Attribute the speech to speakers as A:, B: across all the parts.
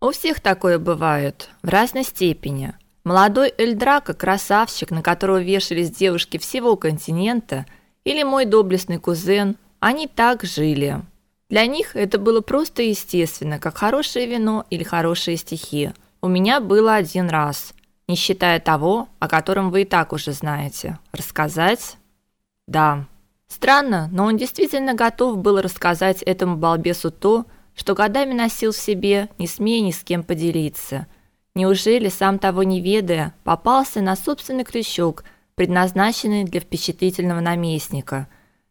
A: У всех такое бывает, в разной степени. Молодой Эльдрака, красавчик, на которого вешались девушки всего континента, или мой доблестный кузен, они так жили. Для них это было просто естественно, как хорошее вино или хорошие стихи. У меня было один раз, не считая того, о котором вы и так уже знаете. Рассказать? Да. Странно, но он действительно готов был рассказать этому балбесу то, что годами носил в себе, не смея ни с кем поделиться. Неужели сам того не ведая, попался на собственный крючок, предназначенный для впечатлительного наместника?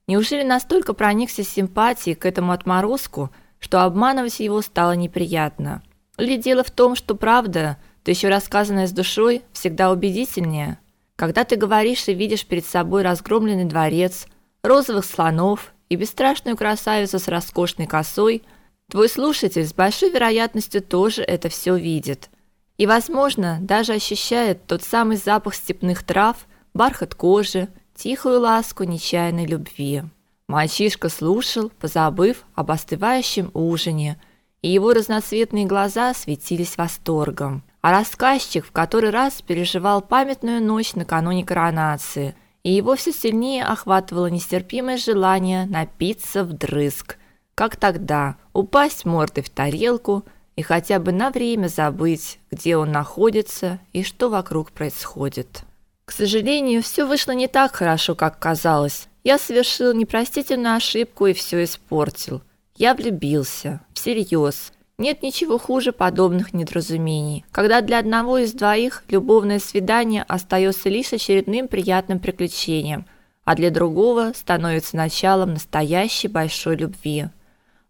A: Неужели настолько проникся симпатией к этому отморозку, что обманывать его стало неприятно? Или дело в том, что правда, то еще рассказанная с душой, всегда убедительнее? Когда ты говоришь и видишь перед собой разгромленный дворец, розовых слонов и бесстрашную красавицу с роскошной косой, твой слушатель с большой вероятностью тоже это все видит. И, возможно, даже ощущает тот самый запах степных трав, бархат кожи, тихую ласку нечаянной любви. Мальчишка слушал, позабыв об остывающем ужине, и его разноцветные глаза светились восторгом. А рассказчик в который раз переживал памятную ночь накануне коронации – и его все сильнее охватывало нестерпимое желание напиться вдрызг, как тогда, упасть мордой в тарелку и хотя бы на время забыть, где он находится и что вокруг происходит. К сожалению, все вышло не так хорошо, как казалось. Я совершил непростительную ошибку и все испортил. Я влюбился, всерьез, нет ничего хуже подобных недоразумений, когда для одного из двоих любовное свидание остается лишь очередным приятным приключением, а для другого становится началом настоящей большой любви.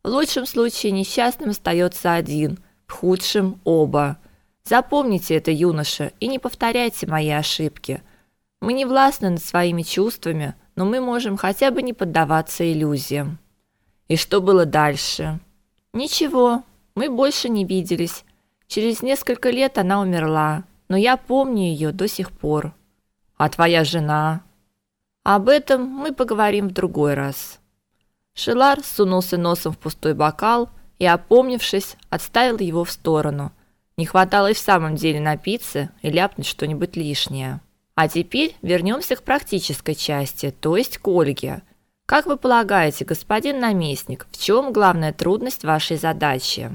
A: В лучшем случае несчастным остается один, в худшем оба. Запомните это, юноша, и не повторяйте мои ошибки. Мы не властны над своими чувствами, но мы можем хотя бы не поддаваться иллюзиям. И что было дальше? Ничего. Мы больше не виделись. Через несколько лет она умерла, но я помню ее до сих пор. А твоя жена? Об этом мы поговорим в другой раз. Шилар сунулся носом в пустой бокал и, опомнившись, отставил его в сторону. Не хватало и в самом деле напиться и ляпнуть что-нибудь лишнее. А теперь вернемся к практической части, то есть к Ольге. Как вы полагаете, господин наместник, в чем главная трудность вашей задачи?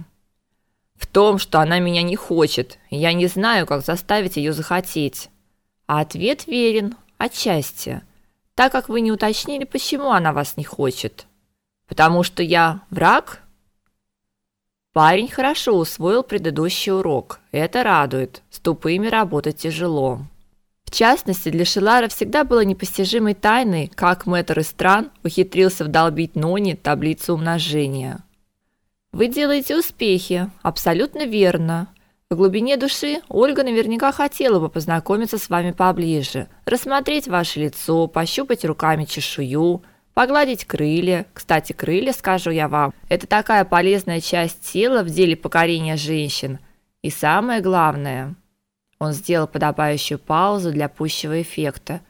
A: В том, что она меня не хочет, и я не знаю, как заставить ее захотеть. А ответ верен, отчасти, так как вы не уточнили, почему она вас не хочет. Потому что я враг? Парень хорошо усвоил предыдущий урок. Это радует. С тупыми работать тяжело. В частности, для Шилара всегда было непостижимой тайной, как мэтр из стран ухитрился вдолбить Нони таблицу умножения. Вы делаете успехи, абсолютно верно. В глубине души Ольга наверняка хотела бы познакомиться с вами поближе, рассмотреть ваше лицо, пощупать руками чешую, погладить крылья. Кстати, крылья, скажу я вам, это такая полезная часть тела в деле покорения женщин. И самое главное, он сделал подобающую паузу для пущего эффекта.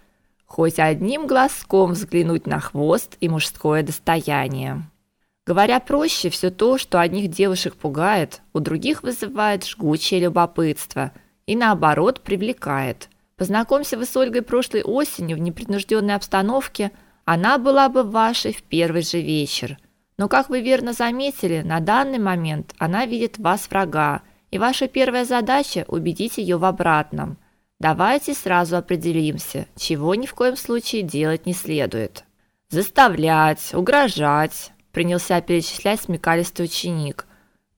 A: Хоть одним глазком взглянуть на хвост и мужское достояние. Говоря проще, все то, что одних девушек пугает, у других вызывает жгучее любопытство и наоборот привлекает. Познакомься вы с Ольгой прошлой осенью в непринужденной обстановке, она была бы вашей в первый же вечер. Но как вы верно заметили, на данный момент она видит вас врага, и ваша первая задача убедить ее в обратном. Давайте сразу определимся, чего ни в коем случае делать не следует. Заставлять, угрожать, принялся перечислять смекалистый ученик.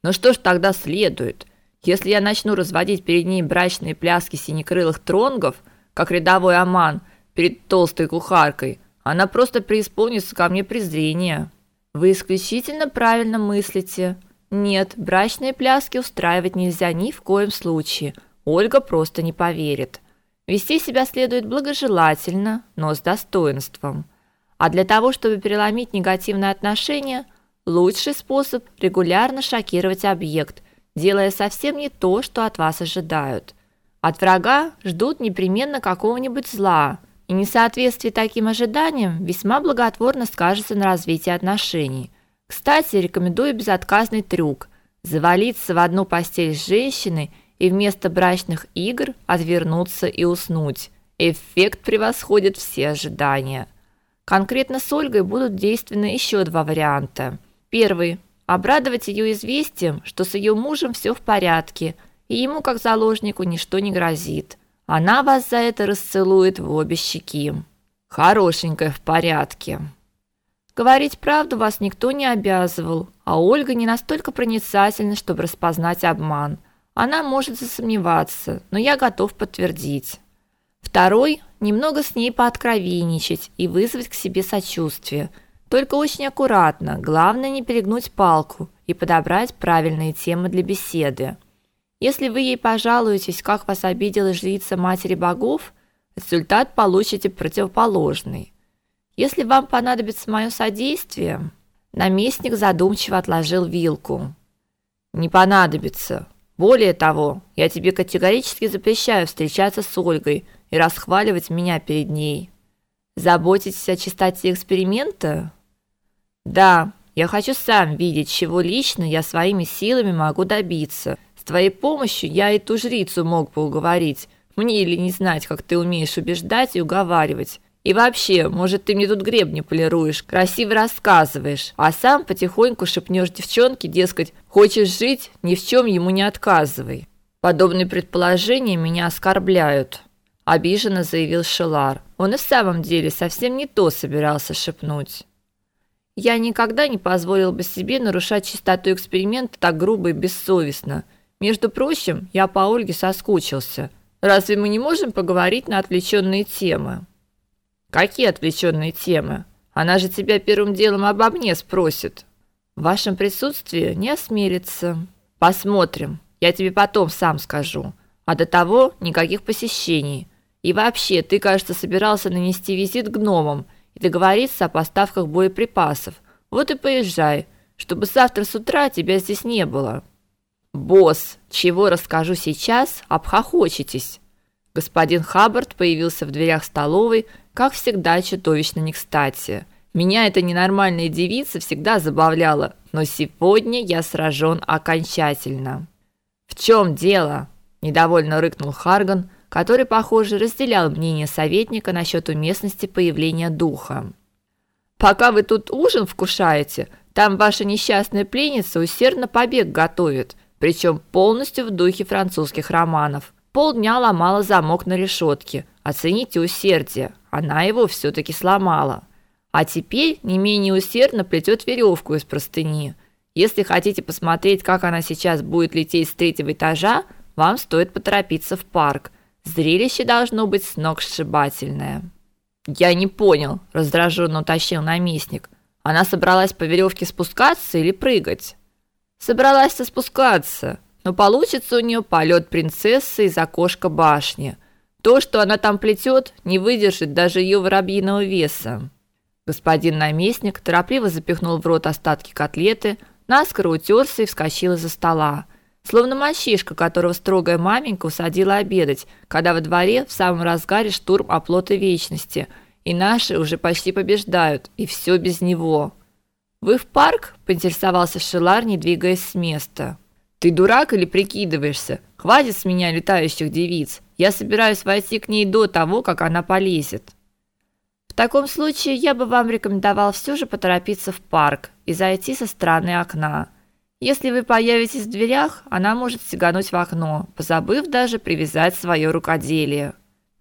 A: Но что ж тогда следует? Если я начну разводить перед ней брачные пляски синекрылых тронгов, как рядовой аман перед толстой кухаркой, она просто преисполнится ко мне презрения. Вы исключительно правильно мыслите. Нет, брачные пляски устраивать нельзя ни в коем случае. Ольга просто не поверит. Вести себя следует благожелательно, но с достоинством. А для того, чтобы переломить негативное отношение, лучший способ регулярно шокировать объект, делая совсем не то, что от вас ожидают. От врага ждут непременно какого-нибудь зла, и несоответствие таким ожиданиям весьма благотворно скажется на развитии отношений. Кстати, рекомендую безотказный трюк. завалиться в одну постель с женщиной и вместо брачных игр отвернуться и уснуть. Эффект превосходит все ожидания. Конкретно с Ольгой будут действенны еще два варианта. Первый обрадовать ее известием, что с ее мужем все в порядке, и ему как заложнику ничто не грозит. Она вас за это расцелует в обе щеки. Хорошенькая в порядке. Говорить правду вас никто не обязывал, а Ольга не настолько проницательна, чтобы распознать обман. Она может засомневаться, но я готов подтвердить. Второй немного с ней пооткровенничать и вызвать к себе сочувствие. Только очень аккуратно, главное не перегнуть палку и подобрать правильные темы для беседы. Если вы ей пожалуетесь, как вас обидела жрица Матери Богов, результат получите противоположный. Если вам понадобится мое содействие, наместник задумчиво отложил вилку. Не понадобится. Более того, я тебе категорически запрещаю встречаться с Ольгой и расхваливать меня перед ней. Заботитесь о чистоте эксперимента? Да, я хочу сам видеть, чего лично я своими силами могу добиться. С твоей помощью я и ту жрицу мог бы уговорить. Мне или не знать, как ты умеешь убеждать и уговаривать. И вообще, может, ты мне тут гребни полируешь, красиво рассказываешь, а сам потихоньку шепнешь девчонке, дескать, хочешь жить, ни в чем ему не отказывай. Подобные предположения меня оскорбляют, обиженно заявил Шелар. Он и в самом деле совсем не то собирался шепнуть. Я никогда не позволил бы себе нарушать чистоту эксперимента так грубо и бессовестно. Между прочим, я по Ольге соскучился. Разве мы не можем поговорить на отвлеченные темы? Какие отвлеченные темы? Она же тебя первым делом обо мне спросит. В вашем присутствии не осмелится. Посмотрим. Я тебе потом сам скажу. А до того никаких посещений. И вообще, ты, кажется, собирался нанести визит гномам и договориться о поставках боеприпасов. Вот и поезжай, чтобы завтра с утра тебя здесь не было. Босс, чего расскажу сейчас, обхохочетесь. Господин Хаббард появился в дверях столовой, как всегда, чудовищно не кстати. Меня эта ненормальная девица всегда забавляла, но сегодня я сражен окончательно. В чем дело? недовольно рыкнул Харган, который, похоже, разделял мнение советника насчет уместности появления духа. Пока вы тут ужин вкушаете, там ваша несчастная пленница усердно побег готовит, причем полностью в духе французских романов. Полдня ломала замок на решетке. Оцените усердие она его все таки сломала. А теперь не менее усердно плетет веревку из простыни. Если хотите посмотреть, как она сейчас будет лететь с третьего этажа, вам стоит поторопиться в парк. Зрелище должно быть сногсшибательное. Я не понял, раздраженно уточнил наместник. Она собралась по веревке спускаться или прыгать? Собралась спускаться, но получится у нее полет принцессы из окошка башни. То, что она там плетет, не выдержит даже ее воробьиного веса. Господин наместник торопливо запихнул в рот остатки котлеты, наскоро утерся и вскочил из-за стола, словно мальчишка, которого строгая маменька усадила обедать, когда во дворе в самом разгаре штурм оплота вечности, и наши уже почти побеждают, и все без него. Вы в парк? поинтересовался Шелар, не двигаясь с места. Ты дурак или прикидываешься? Хватит с меня летающих девиц. Я собираюсь войти к ней до того, как она полезет. В таком случае я бы вам рекомендовал все же поторопиться в парк и зайти со стороны окна. Если вы появитесь в дверях, она может сигануть в окно, позабыв даже привязать свое рукоделие.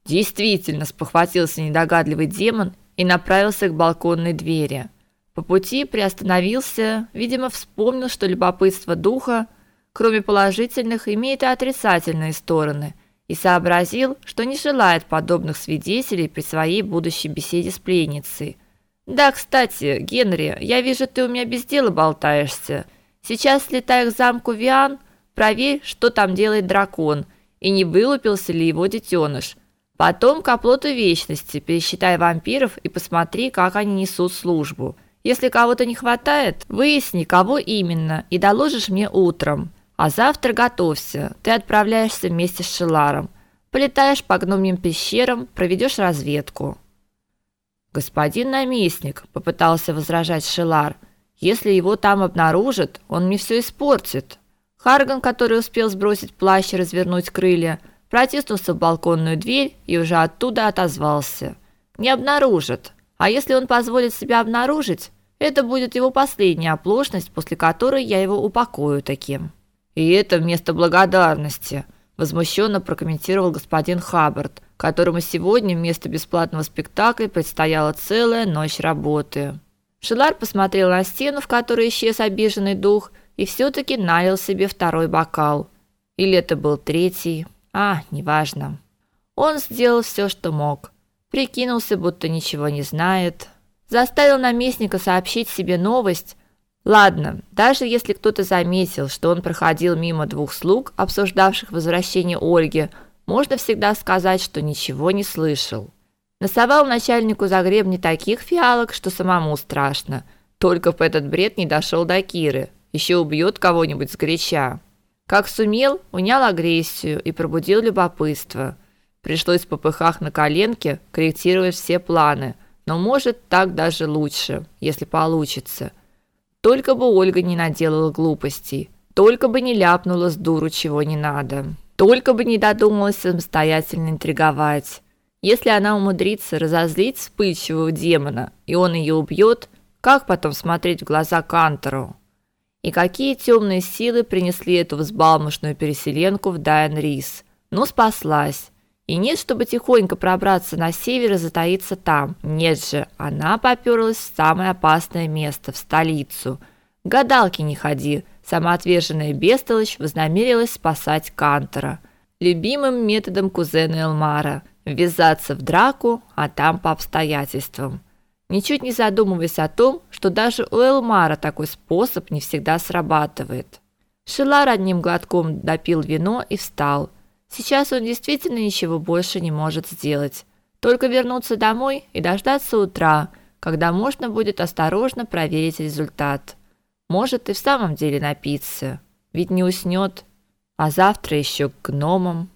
A: Действительно, спохватился недогадливый демон и направился к балконной двери. По пути приостановился, видимо, вспомнил, что любопытство духа, кроме положительных, имеет и отрицательные стороны – и сообразил, что не желает подобных свидетелей при своей будущей беседе с пленницей. Да, кстати, Генри, я вижу, ты у меня без дела болтаешься. Сейчас слетай к замку Виан, проверь, что там делает дракон, и не вылупился ли его детеныш. Потом к оплоту вечности пересчитай вампиров и посмотри, как они несут службу. Если кого-то не хватает, выясни, кого именно, и доложишь мне утром. А завтра готовься. Ты отправляешься вместе с Шеларом. Полетаешь по гномьим пещерам, проведешь разведку. Господин наместник, попытался возражать Шелар. Если его там обнаружат, он мне все испортит. Харган, который успел сбросить плащ и развернуть крылья, протиснулся в балконную дверь и уже оттуда отозвался. Не обнаружат. А если он позволит себя обнаружить, это будет его последняя оплошность, после которой я его упокою таким. И это вместо благодарности, возмущенно прокомментировал господин Хаббард, которому сегодня вместо бесплатного спектакля предстояла целая ночь работы. Шилар посмотрел на стену, в которой исчез обиженный дух, и все таки налил себе второй бокал. Или это был третий? А, неважно. Он сделал все, что мог. Прикинулся, будто ничего не знает, заставил наместника сообщить себе новость. Ладно, даже если кто-то заметил, что он проходил мимо двух слуг, обсуждавших возвращение Ольги, можно всегда сказать, что ничего не слышал. Насовал начальнику Загребни таких фиалок, что самому страшно. Только бы этот бред не дошел до Киры. Еще убьет кого-нибудь с горяча. Как сумел, унял агрессию и пробудил любопытство. Пришлось в попыхах на коленке корректировать все планы, но может так даже лучше, если получится. Только бы Ольга не наделала глупостей, только бы не ляпнула с дуру чего не надо. Только бы не додумалась самостоятельно интриговать. Если она умудрится разозлить вспыльчивого демона, и он ее убьет, как потом смотреть в глаза Кантору? И какие темные силы принесли эту взбалмошную переселенку в Дайан-Рис? Ну, спаслась. И нет, чтобы тихонько пробраться на север и затаиться там. Нет же, она попёрлась в самое опасное место, в столицу. Гадалки не ходи, самоотверженная бестолочь вознамерилась спасать Кантора. Любимым методом кузена Элмара – ввязаться в драку, а там по обстоятельствам. Ничуть не задумываясь о том, что даже у Элмара такой способ не всегда срабатывает. Шилар одним глотком допил вино и встал. Сейчас он действительно ничего больше не может сделать. Только вернуться домой и дождаться утра, когда можно будет осторожно проверить результат. Может и в самом деле напиться, ведь не уснёт, а завтра ещё к гномам.